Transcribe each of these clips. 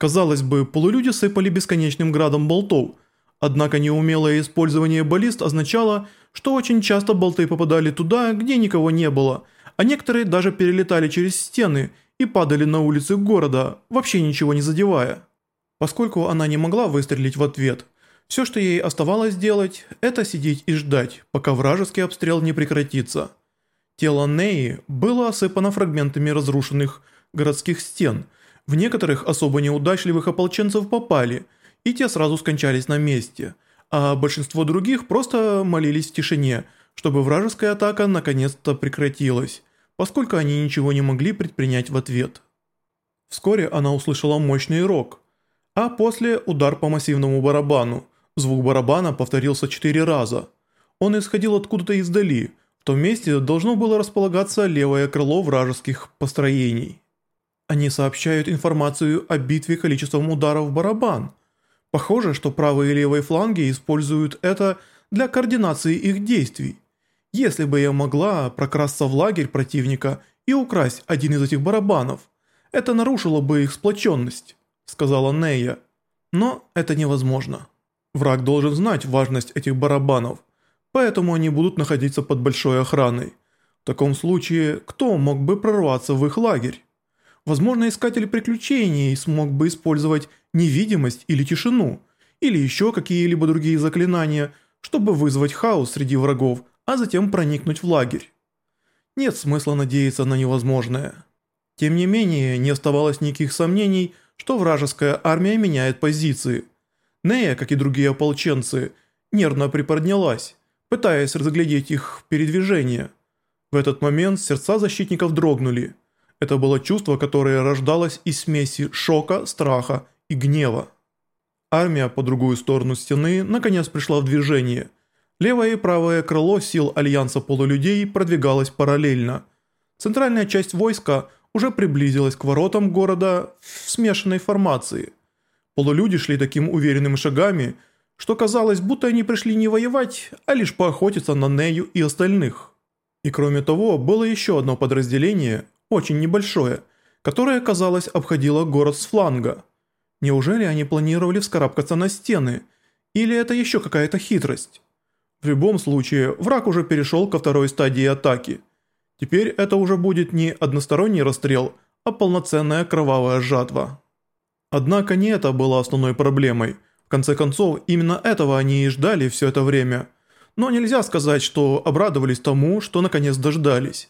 Казалось бы, полулюди сыпали бесконечным градом болтов, однако неумелое использование баллист означало, что очень часто болты попадали туда, где никого не было, а некоторые даже перелетали через стены и падали на улицы города, вообще ничего не задевая. Поскольку она не могла выстрелить в ответ, все, что ей оставалось делать, это сидеть и ждать, пока вражеский обстрел не прекратится. Тело Неи было осыпано фрагментами разрушенных городских стен – в некоторых особо неудачливых ополченцев попали, и те сразу скончались на месте, а большинство других просто молились в тишине, чтобы вражеская атака наконец-то прекратилась, поскольку они ничего не могли предпринять в ответ. Вскоре она услышала мощный рок, а после удар по массивному барабану. Звук барабана повторился четыре раза. Он исходил откуда-то издали, в том месте должно было располагаться левое крыло вражеских построений. Они сообщают информацию о битве количеством ударов в барабан. Похоже, что правые и левые фланги используют это для координации их действий. Если бы я могла прокрасться в лагерь противника и украсть один из этих барабанов, это нарушило бы их сплоченность, сказала Нея. Но это невозможно. Враг должен знать важность этих барабанов, поэтому они будут находиться под большой охраной. В таком случае, кто мог бы прорваться в их лагерь? Возможно, искатель приключений смог бы использовать невидимость или тишину, или еще какие-либо другие заклинания, чтобы вызвать хаос среди врагов, а затем проникнуть в лагерь. Нет смысла надеяться на невозможное. Тем не менее, не оставалось никаких сомнений, что вражеская армия меняет позиции. Нея, как и другие ополченцы, нервно приподнялась, пытаясь разглядеть их передвижение. В этот момент сердца защитников дрогнули – это было чувство, которое рождалось из смеси шока, страха и гнева. Армия по другую сторону стены наконец пришла в движение. Левое и правое крыло сил Альянса полулюдей продвигалось параллельно. Центральная часть войска уже приблизилась к воротам города в смешанной формации. Полулюди шли таким уверенными шагами, что казалось, будто они пришли не воевать, а лишь поохотиться на Нею и остальных. И кроме того, было еще одно подразделение – очень небольшое, которое, казалось, обходило город с фланга. Неужели они планировали вскарабкаться на стены? Или это еще какая-то хитрость? В любом случае, враг уже перешел ко второй стадии атаки. Теперь это уже будет не односторонний расстрел, а полноценная кровавая жатва. Однако не это было основной проблемой. В конце концов, именно этого они и ждали все это время. Но нельзя сказать, что обрадовались тому, что наконец дождались.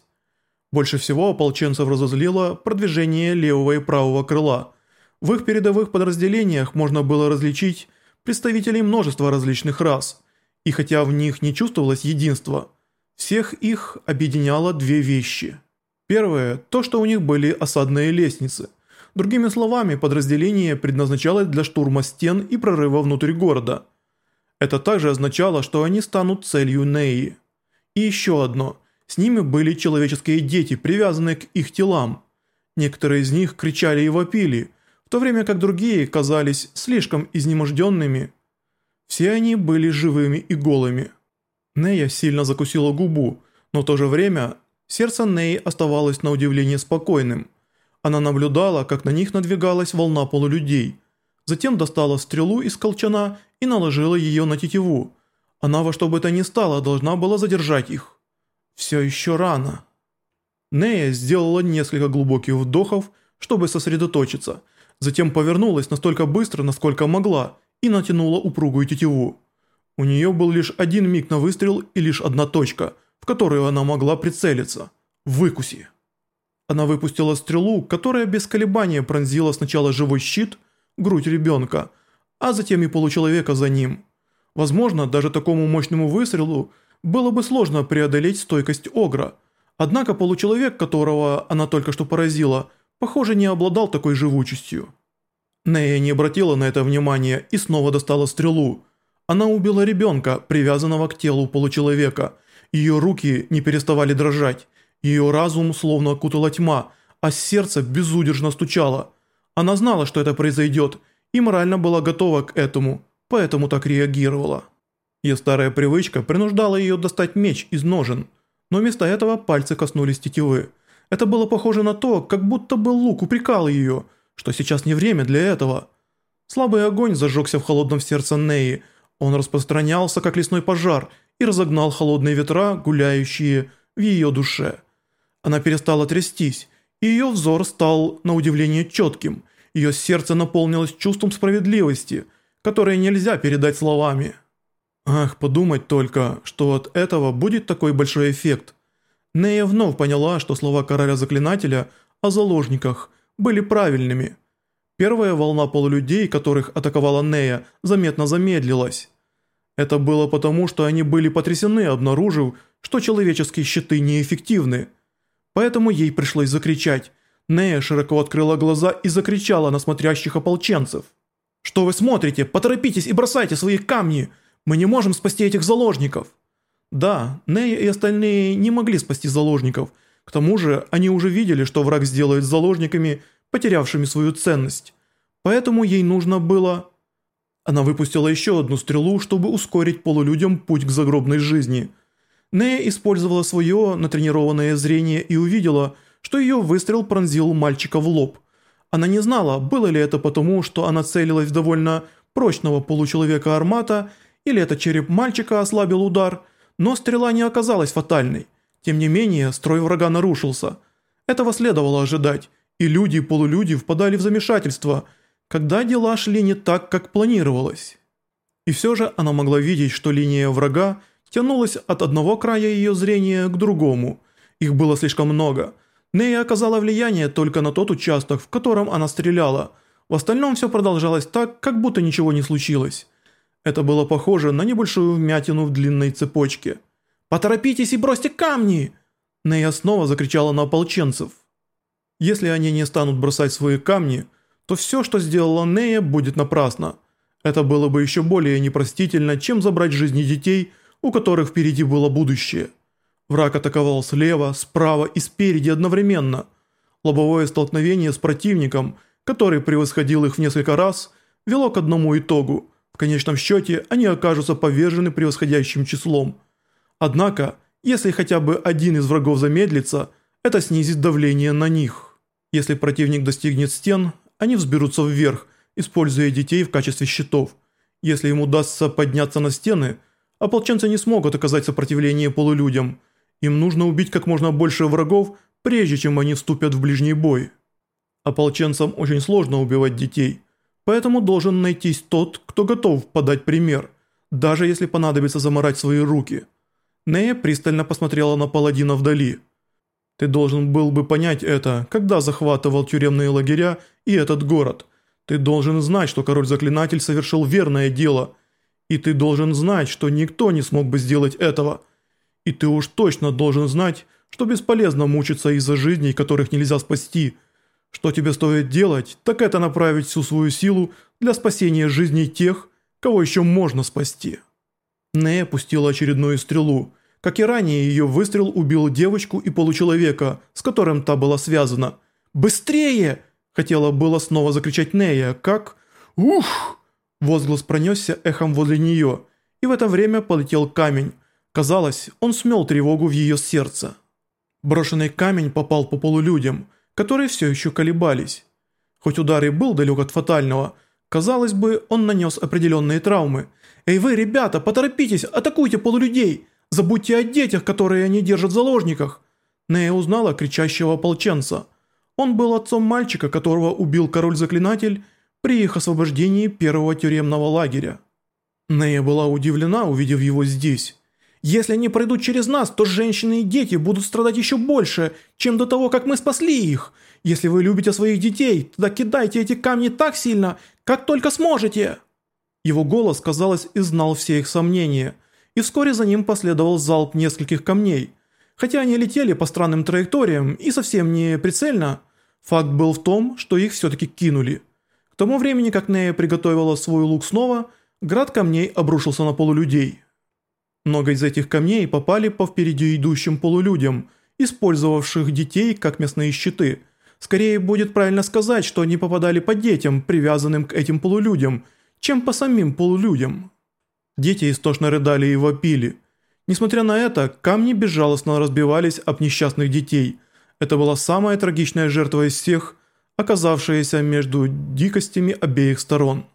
Больше всего ополченцев разозлило продвижение левого и правого крыла. В их передовых подразделениях можно было различить представителей множества различных рас, и хотя в них не чувствовалось единства, всех их объединяло две вещи. Первое – то, что у них были осадные лестницы. Другими словами, подразделение предназначалось для штурма стен и прорыва внутрь города. Это также означало, что они станут целью Неи. И еще одно – с ними были человеческие дети, привязанные к их телам. Некоторые из них кричали и вопили, в то время как другие казались слишком изнеможденными. Все они были живыми и голыми. Нея сильно закусила губу, но в то же время сердце Неи оставалось на удивление спокойным. Она наблюдала, как на них надвигалась волна полулюдей. Затем достала стрелу из колчана и наложила ее на тетиву. Она во что бы то ни стало должна была задержать их. Все еще рано. Нея сделала несколько глубоких вдохов, чтобы сосредоточиться, затем повернулась настолько быстро, насколько могла, и натянула упругую тетиву. У нее был лишь один миг на выстрел и лишь одна точка, в которую она могла прицелиться – выкуси. Она выпустила стрелу, которая без колебания пронзила сначала живой щит, грудь ребенка, а затем и получеловека за ним. Возможно, даже такому мощному выстрелу – было бы сложно преодолеть стойкость Огра. Однако получеловек, которого она только что поразила, похоже не обладал такой живучестью. Нея не обратила на это внимания и снова достала стрелу. Она убила ребенка, привязанного к телу получеловека. Ее руки не переставали дрожать. Ее разум словно окутала тьма, а сердце безудержно стучало. Она знала, что это произойдет, и морально была готова к этому, поэтому так реагировала. Ее старая привычка принуждала ее достать меч из ножен, но вместо этого пальцы коснулись тетивы. Это было похоже на то, как будто бы лук упрекал ее, что сейчас не время для этого. Слабый огонь зажегся в холодном сердце Неи, он распространялся, как лесной пожар, и разогнал холодные ветра, гуляющие в ее душе. Она перестала трястись, и ее взор стал на удивление четким, ее сердце наполнилось чувством справедливости, которое нельзя передать словами. Ах, подумать только, что от этого будет такой большой эффект. Нея вновь поняла, что слова короля-заклинателя о заложниках были правильными. Первая волна полулюдей, которых атаковала Нея, заметно замедлилась. Это было потому, что они были потрясены, обнаружив, что человеческие щиты неэффективны. Поэтому ей пришлось закричать. Нея широко открыла глаза и закричала на смотрящих ополченцев. «Что вы смотрите? Поторопитесь и бросайте свои камни! Мы не можем спасти этих заложников!» Да, Нея и остальные не могли спасти заложников. К тому же они уже видели, что враг сделает с заложниками, потерявшими свою ценность. Поэтому ей нужно было... Она выпустила еще одну стрелу, чтобы ускорить полулюдям путь к загробной жизни. Нея использовала свое натренированное зрение и увидела, что ее выстрел пронзил мальчика в лоб. Она не знала, было ли это потому, что она целилась в довольно прочного получеловека Армата, или это череп мальчика ослабил удар, но стрела не оказалась фатальной. Тем не менее, строй врага нарушился. Этого следовало ожидать, и люди и полулюди впадали в замешательство – когда дела шли не так, как планировалось. И все же она могла видеть, что линия врага тянулась от одного края ее зрения к другому. Их было слишком много. Нея оказала влияние только на тот участок, в котором она стреляла. В остальном все продолжалось так, как будто ничего не случилось. Это было похоже на небольшую вмятину в длинной цепочке. «Поторопитесь и бросьте камни!» Нея снова закричала на ополченцев. Если они не станут бросать свои камни – то все, что сделала Нея, будет напрасно. Это было бы еще более непростительно, чем забрать жизни детей, у которых впереди было будущее. Враг атаковал слева, справа и спереди одновременно. Лобовое столкновение с противником, который превосходил их в несколько раз, вело к одному итогу. Конечном счете они окажутся повержены превосходящим числом. Однако, если хотя бы один из врагов замедлится, это снизит давление на них. Если противник достигнет стен, они взберутся вверх, используя детей в качестве щитов. Если им удастся подняться на стены, ополченцы не смогут оказать сопротивление полулюдям. Им нужно убить как можно больше врагов, прежде чем они вступят в ближний бой. Ополченцам очень сложно убивать детей, поэтому должен найтись тот, кто готов подать пример, даже если понадобится заморать свои руки. Нея пристально посмотрела на паладина вдали – ты должен был бы понять это, когда захватывал тюремные лагеря и этот город. Ты должен знать, что король-заклинатель совершил верное дело. И ты должен знать, что никто не смог бы сделать этого. И ты уж точно должен знать, что бесполезно мучиться из-за жизней, которых нельзя спасти. Что тебе стоит делать, так это направить всю свою силу для спасения жизней тех, кого еще можно спасти. Нея пустила очередную стрелу – как и ранее, ее выстрел убил девочку и получеловека, с которым та была связана. «Быстрее!» – хотела было снова закричать Нея, как... «Ух!» – возглас пронесся эхом возле нее, и в это время полетел камень. Казалось, он смел тревогу в ее сердце. Брошенный камень попал по полулюдям, которые все еще колебались. Хоть удар и был далек от фатального, казалось бы, он нанес определенные травмы. «Эй вы, ребята, поторопитесь, атакуйте полулюдей!» Забудьте о детях, которые они держат в заложниках!» Нея узнала кричащего ополченца. Он был отцом мальчика, которого убил король-заклинатель при их освобождении первого тюремного лагеря. Нея была удивлена, увидев его здесь. «Если они пройдут через нас, то женщины и дети будут страдать еще больше, чем до того, как мы спасли их. Если вы любите своих детей, тогда кидайте эти камни так сильно, как только сможете!» Его голос, казалось, изгнал все их сомнения – и вскоре за ним последовал залп нескольких камней. Хотя они летели по странным траекториям и совсем не прицельно, факт был в том, что их все-таки кинули. К тому времени, как Нея приготовила свой лук снова, град камней обрушился на полулюдей. Много из этих камней попали по впереди идущим полулюдям, использовавших детей как мясные щиты. Скорее будет правильно сказать, что они попадали по детям, привязанным к этим полулюдям, чем по самим полулюдям. Дети истошно рыдали и вопили. Несмотря на это, камни безжалостно разбивались об несчастных детей. Это была самая трагичная жертва из всех, оказавшиеся между дикостями обеих сторон.